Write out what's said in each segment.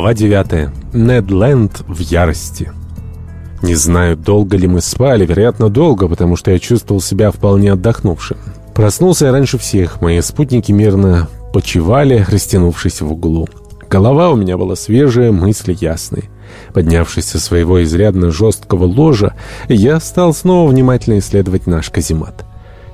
Глава 9. Нед Ленд в ярости. Не знаю, долго ли мы спали, вероятно, долго, потому что я чувствовал себя вполне отдохнувшим. Проснулся я раньше всех, мои спутники мирно почивали, растянувшись в углу. Голова у меня была свежая, мысли ясные. Поднявшись со своего изрядно жесткого ложа, я стал снова внимательно исследовать наш каземат.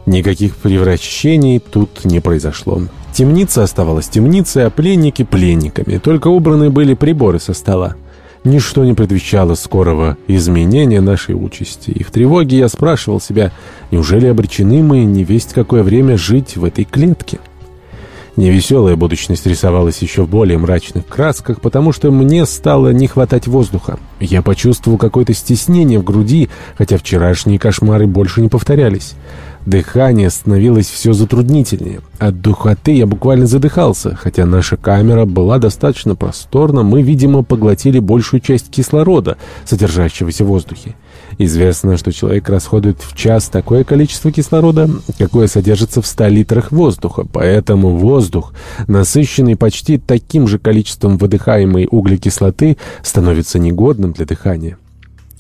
Никаких превращений тут не произошло. Темница оставалась темницей, а пленники — пленниками. Только убраны были приборы со стола. Ничто не предвещало скорого изменения нашей участи. И в тревоге я спрашивал себя, неужели обречены мы не весть какое время жить в этой клетке? Невеселая будущность рисовалась еще в более мрачных красках, потому что мне стало не хватать воздуха. Я почувствовал какое-то стеснение в груди, хотя вчерашние кошмары больше не повторялись. Дыхание становилось все затруднительнее. От духоты я буквально задыхался. Хотя наша камера была достаточно просторна, мы, видимо, поглотили большую часть кислорода, содержащегося в воздухе. Известно, что человек расходует в час такое количество кислорода, какое содержится в 100 литрах воздуха. Поэтому воздух, насыщенный почти таким же количеством выдыхаемой углекислоты, становится негодным для дыхания.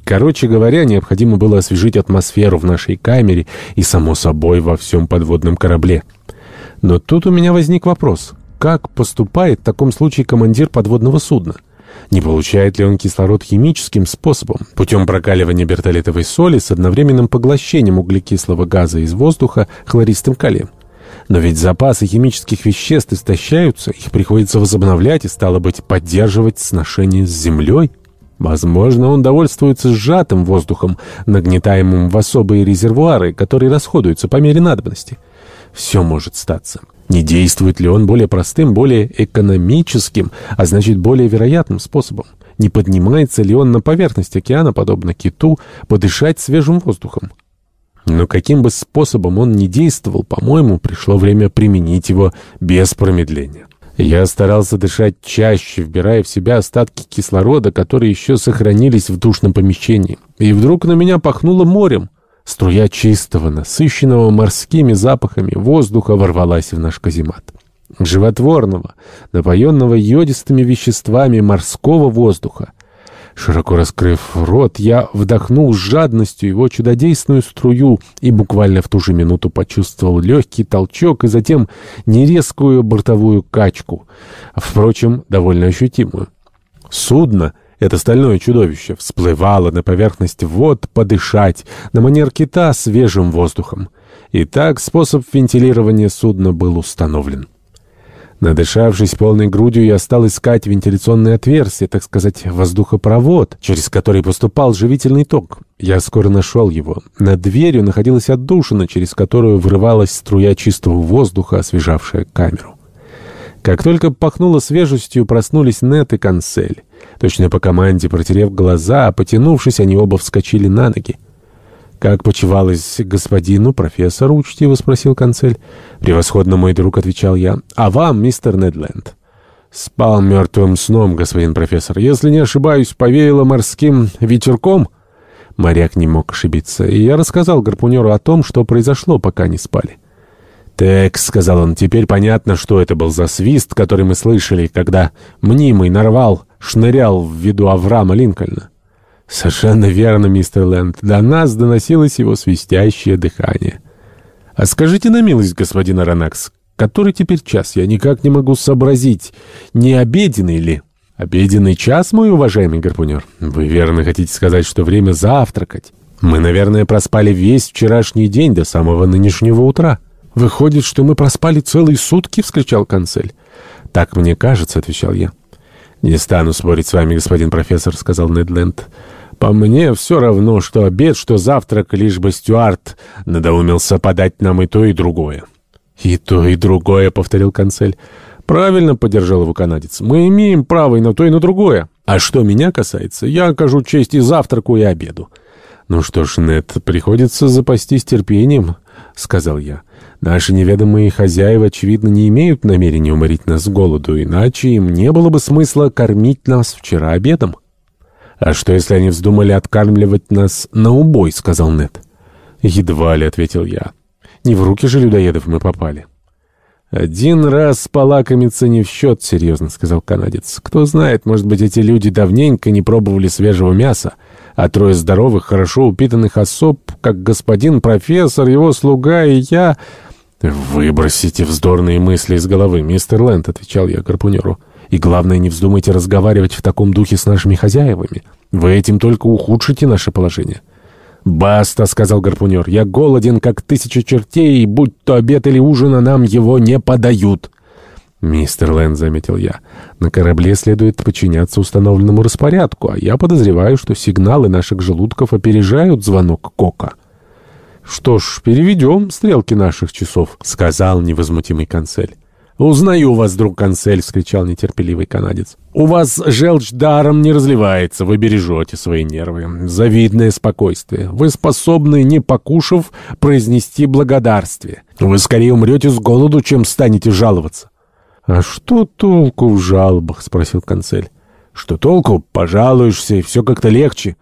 Короче говоря, необходимо было освежить атмосферу в нашей камере и, само собой, во всем подводном корабле. Но тут у меня возник вопрос. Как поступает в таком случае командир подводного судна? Не получает ли он кислород химическим способом, путем прокаливания бертолетовой соли с одновременным поглощением углекислого газа из воздуха хлористым калием? Но ведь запасы химических веществ истощаются, их приходится возобновлять и, стало быть, поддерживать сношение с землей – Возможно, он довольствуется сжатым воздухом, нагнетаемым в особые резервуары, которые расходуются по мере надобности. Все может статься. Не действует ли он более простым, более экономическим, а значит более вероятным способом? Не поднимается ли он на поверхность океана, подобно киту, подышать свежим воздухом? Но каким бы способом он ни действовал, по-моему, пришло время применить его без промедления. Я старался дышать чаще, вбирая в себя остатки кислорода, которые еще сохранились в душном помещении. И вдруг на меня пахнуло морем. Струя чистого, насыщенного морскими запахами воздуха ворвалась в наш каземат. Животворного, напоенного йодистыми веществами морского воздуха. Широко раскрыв рот, я вдохнул с жадностью его чудодейственную струю и буквально в ту же минуту почувствовал легкий толчок и затем нерезкую бортовую качку, впрочем, довольно ощутимую. Судно — это стальное чудовище, всплывало на поверхность вод подышать, на манер кита свежим воздухом. И так способ вентилирования судна был установлен. Надышавшись полной грудью, я стал искать вентиляционное отверстие, так сказать, воздухопровод, через который поступал живительный ток. Я скоро нашел его. Над дверью находилась отдушина, через которую вырывалась струя чистого воздуха, освежавшая камеру. Как только пахнуло свежестью, проснулись Нет и Канцель. Точно по команде, протерев глаза, потянувшись, они оба вскочили на ноги. «Как почевалось господину профессору?» — учтиво спросил канцель. «Превосходно, мой друг», — отвечал я. «А вам, мистер Недленд?» «Спал мертвым сном, господин профессор. Если не ошибаюсь, повеяло морским ветерком». Моряк не мог ошибиться, и я рассказал гарпунеру о том, что произошло, пока не спали. «Так», — сказал он, — «теперь понятно, что это был за свист, который мы слышали, когда мнимый нарвал шнырял в виду Авраама Линкольна». «Совершенно верно, мистер Лэнд. До нас доносилось его свистящее дыхание». «А скажите на милость, господин Аронакс, который теперь час? Я никак не могу сообразить, не обеденный ли?» «Обеденный час, мой уважаемый гарпунер? Вы верно хотите сказать, что время завтракать? Мы, наверное, проспали весь вчерашний день до самого нынешнего утра». «Выходит, что мы проспали целые сутки?» — вскричал канцель. «Так мне кажется», — отвечал я. «Не стану спорить с вами, господин профессор», — сказал Недленд. «По мне все равно, что обед, что завтрак, лишь бы Стюарт надоумился подать нам и то, и другое». «И то, и другое», — повторил канцель. «Правильно», — поддержал его канадец. «Мы имеем право и на то, и на другое. А что меня касается, я окажу честь и завтраку, и обеду». «Ну что ж, Нед, приходится запастись терпением», — сказал я. «Наши неведомые хозяева, очевидно, не имеют намерения уморить нас голоду, иначе им не было бы смысла кормить нас вчера обедом». «А что, если они вздумали откармливать нас на убой?» — сказал Нед. «Едва ли», — ответил я. «Не в руки же людоедов мы попали». «Один раз полакомиться не в счет», — серьезно сказал канадец. «Кто знает, может быть, эти люди давненько не пробовали свежего мяса, а трое здоровых, хорошо упитанных особ, как господин профессор, его слуга и я...» «Выбросите вздорные мысли из головы, мистер Лэнд», — отвечал я гарпунеру. «И главное, не вздумайте разговаривать в таком духе с нашими хозяевами. Вы этим только ухудшите наше положение». «Баста», — сказал гарпунер, — «я голоден, как тысяча чертей, и будь то обед или ужин, а нам его не подают». «Мистер Лэнд», — заметил я, — «на корабле следует подчиняться установленному распорядку, а я подозреваю, что сигналы наших желудков опережают звонок Кока». «Что ж, переведем стрелки наших часов», — сказал невозмутимый канцель. «Узнаю вас, друг Консель!» — вскричал нетерпеливый канадец. «У вас желчь даром не разливается, вы бережете свои нервы. Завидное спокойствие. Вы способны, не покушав, произнести благодарствие. Вы скорее умрете с голоду, чем станете жаловаться». «А что толку в жалобах?» — спросил Консель. «Что толку? Пожалуешься, и все как-то легче.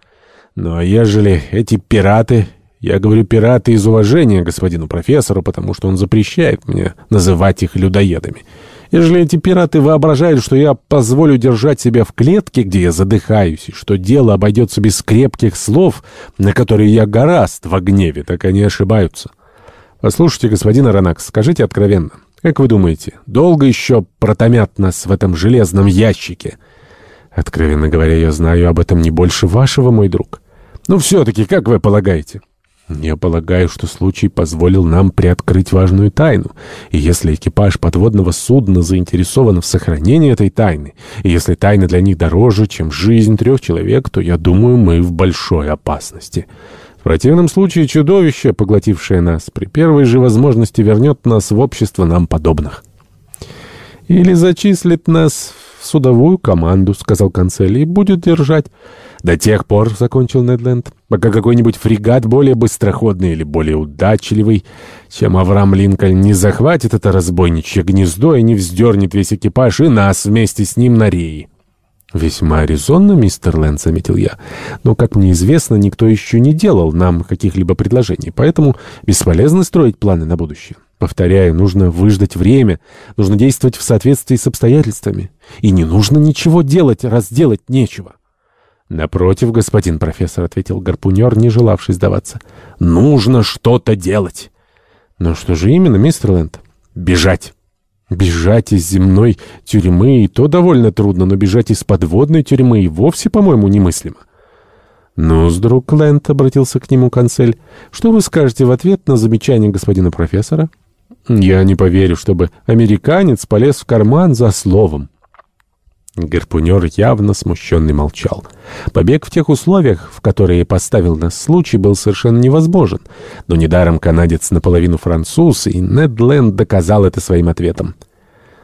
Но ежели эти пираты я говорю «пираты» из уважения господину профессору, потому что он запрещает мне называть их людоедами. Ежели эти пираты воображают, что я позволю держать себя в клетке, где я задыхаюсь, и что дело обойдется без крепких слов, на которые я гораст в гневе, так они ошибаются. Послушайте, господин Аронакс, скажите откровенно, как вы думаете, долго еще протомят нас в этом железном ящике? Откровенно говоря, я знаю об этом не больше вашего, мой друг. Ну, все-таки, как вы полагаете?» Я полагаю, что случай позволил нам приоткрыть важную тайну. И если экипаж подводного судна заинтересован в сохранении этой тайны, и если тайна для них дороже, чем жизнь трех человек, то, я думаю, мы в большой опасности. Противном случае чудовище, поглотившее нас, при первой же возможности вернет нас в общество нам подобных. Или зачислит нас в судовую команду, сказал канцель, и будет держать. До тех пор, — закончил Недленд, — пока какой-нибудь фрегат более быстроходный или более удачливый, чем Авраам Линкольн, не захватит это разбойничье гнездо и не вздернет весь экипаж и нас вместе с ним на реи. «Весьма резонно, мистер Лэнд», — заметил я. «Но, как мне известно, никто еще не делал нам каких-либо предложений, поэтому бесполезно строить планы на будущее. Повторяю, нужно выждать время, нужно действовать в соответствии с обстоятельствами. И не нужно ничего делать, раз делать нечего». «Напротив, господин профессор», — ответил гарпунер, не желавший сдаваться. «Нужно что-то делать». «Но что же именно, мистер Лэнд?» «Бежать». Бежать из земной тюрьмы и то довольно трудно, но бежать из подводной тюрьмы и вовсе, по-моему, немыслимо. «Ну, друг Лэнд», — обратился к нему консель, — «что вы скажете в ответ на замечание господина профессора?» «Я не поверю, чтобы американец полез в карман за словом». Гарпунер явно смущенный молчал. Побег в тех условиях, в которые поставил нас случай, был совершенно невозможен. Но недаром канадец наполовину француз, и Нед Ленд доказал это своим ответом.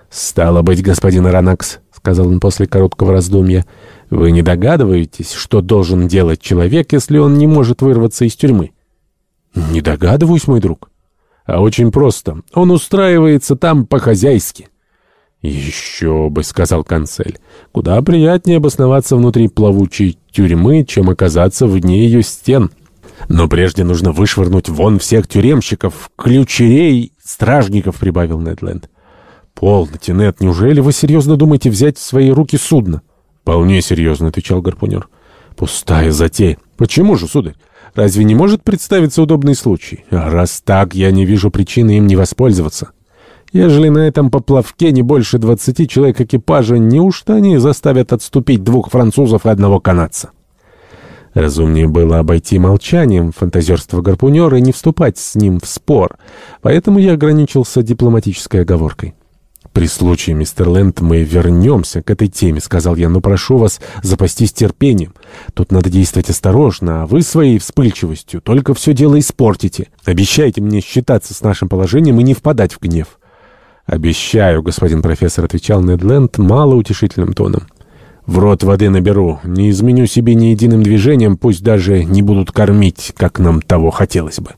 «Стало быть, господин Аронакс», — сказал он после короткого раздумья, — «вы не догадываетесь, что должен делать человек, если он не может вырваться из тюрьмы?» «Не догадываюсь, мой друг». «А очень просто. Он устраивается там по-хозяйски». «Еще бы», — сказал канцель. «Куда приятнее обосноваться внутри плавучей тюрьмы, чем оказаться вне ее стен. Но прежде нужно вышвырнуть вон всех тюремщиков, ключерей, стражников», — прибавил Недленд. «Полноте, Нед, неужели вы серьезно думаете взять в свои руки судно?» «Вполне серьезно», — отвечал гарпунер. «Пустая затея. Почему же, сударь? Разве не может представиться удобный случай? А раз так, я не вижу причины им не воспользоваться». Ежели на этом поплавке не больше двадцати человек экипажа, неужто они заставят отступить двух французов и одного канадца? Разумнее было обойти молчанием фантазерство гарпунера и не вступать с ним в спор, поэтому я ограничился дипломатической оговоркой. «При случае, мистер Лэнд, мы вернемся к этой теме», — сказал я, — «но прошу вас запастись терпением. Тут надо действовать осторожно, а вы своей вспыльчивостью только все дело испортите. Обещайте мне считаться с нашим положением и не впадать в гнев». «Обещаю, господин профессор», — отвечал Недленд малоутешительным тоном. «В рот воды наберу. Не изменю себе ни единым движением, пусть даже не будут кормить, как нам того хотелось бы».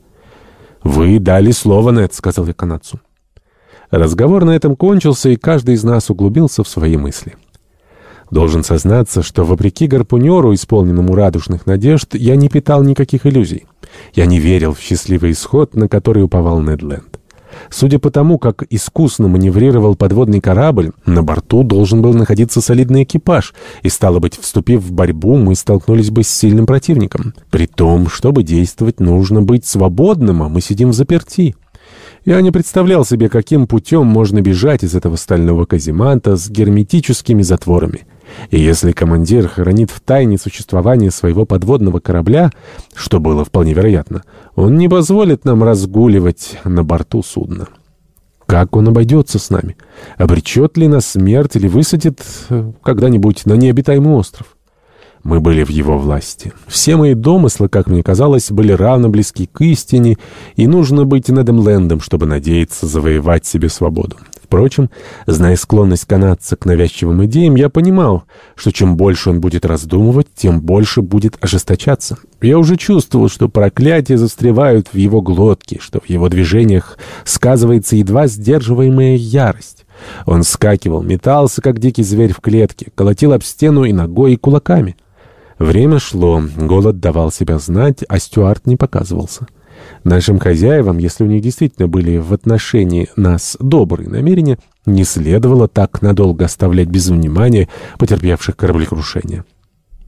«Вы дали слово, Нед», — сказал я канадцу. Разговор на этом кончился, и каждый из нас углубился в свои мысли. Должен сознаться, что, вопреки гарпунеру, исполненному радужных надежд, я не питал никаких иллюзий. Я не верил в счастливый исход, на который уповал Недленд. Судя по тому, как искусно маневрировал подводный корабль, на борту должен был находиться солидный экипаж, и, стало быть, вступив в борьбу, мы столкнулись бы с сильным противником. При том, чтобы действовать, нужно быть свободным, а мы сидим в заперти. Я не представлял себе, каким путем можно бежать из этого стального каземата с герметическими затворами. И если командир хранит в тайне существование своего подводного корабля, что было вполне вероятно, он не позволит нам разгуливать на борту судна. Как он обойдется с нами? Обречет ли нас смерть или высадит э, когда-нибудь на необитаемый остров? Мы были в его власти. Все мои домыслы, как мне казалось, были равно близки к истине, и нужно быть Недемлендом, чтобы надеяться завоевать себе свободу. Впрочем, зная склонность канадца к навязчивым идеям, я понимал, что чем больше он будет раздумывать, тем больше будет ожесточаться. Я уже чувствовал, что проклятия застревают в его глотке, что в его движениях сказывается едва сдерживаемая ярость. Он скакивал, метался, как дикий зверь в клетке, колотил об стену и ногой, и кулаками. Время шло, голод давал себя знать, а Стюарт не показывался. Нашим хозяевам, если у них действительно были в отношении нас добрые намерения, не следовало так надолго оставлять без внимания потерпевших кораблекрушения.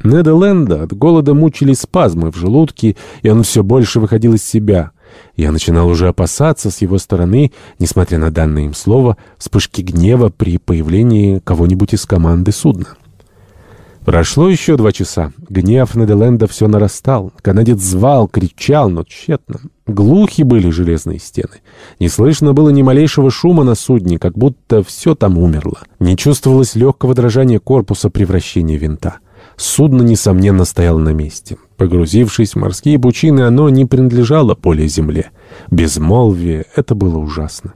Неда Ленда от голода мучили спазмы в желудке, и он все больше выходил из себя. Я начинал уже опасаться с его стороны, несмотря на данное им слово, вспышки гнева при появлении кого-нибудь из команды судна. Прошло еще два часа. Гнев Неделенда все нарастал. Канадец звал, кричал, но тщетно. Глухи были железные стены. Не слышно было ни малейшего шума на судне, как будто все там умерло. Не чувствовалось легкого дрожания корпуса при вращении винта. Судно, несомненно, стояло на месте. Погрузившись в морские пучины, оно не принадлежало поле земле. Безмолвие — это было ужасно.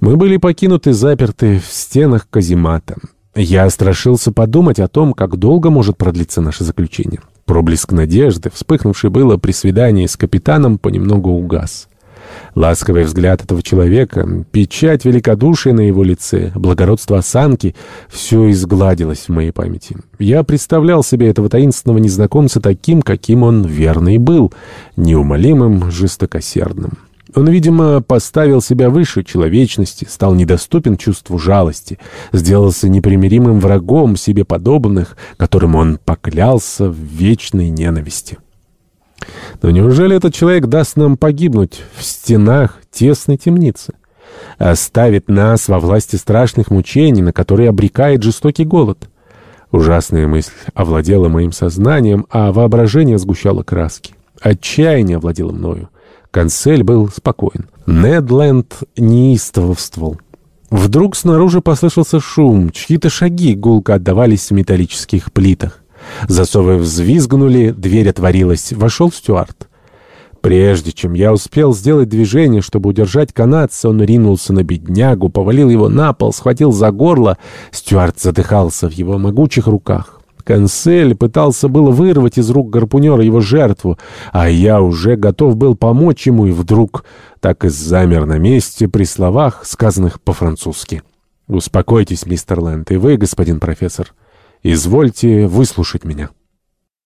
Мы были покинуты, заперты в стенах каземата. Я страшился подумать о том, как долго может продлиться наше заключение. Проблеск надежды, вспыхнувший было при свидании с капитаном, понемногу угас. Ласковый взгляд этого человека, печать великодушия на его лице, благородство осанки — все изгладилось в моей памяти. Я представлял себе этого таинственного незнакомца таким, каким он верно и был, неумолимым, жестокосердным. Он, видимо, поставил себя выше человечности, стал недоступен чувству жалости, сделался непримиримым врагом себе подобных, которым он поклялся в вечной ненависти. Но неужели этот человек даст нам погибнуть в стенах тесной темницы? Оставит нас во власти страшных мучений, на которые обрекает жестокий голод? Ужасная мысль овладела моим сознанием, а воображение сгущало краски. Отчаяние овладело мною. Консель был спокоен. Недленд неистовствовал. Вдруг снаружи послышался шум, чьи-то шаги гулко отдавались в металлических плитах. Засовы взвизгнули, дверь отворилась, вошел Стюарт. Прежде чем я успел сделать движение, чтобы удержать канадца, он ринулся на беднягу, повалил его на пол, схватил за горло. Стюарт задыхался в его могучих руках. Консель пытался было вырвать из рук гарпунера его жертву, а я уже готов был помочь ему, и вдруг так и замер на месте при словах, сказанных по-французски. «Успокойтесь, мистер Лэнд, и вы, господин профессор. Извольте выслушать меня».